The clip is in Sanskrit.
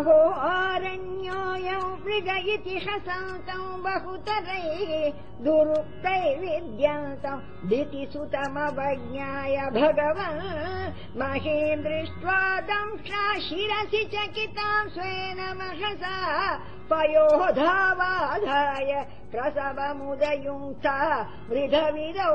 अहो आरण्योऽयौ मृग इति हसन्तौ बहुतरैः दुरुक्तै दितिसुतमवज्ञाय दिति सुतमवज्ञाय भगवन् महीम् दृष्ट्वा शिरसि चकितां स्वेन महसा पयोधावाधाय प्रसवमुदयुङ्क्ता मृधविदौ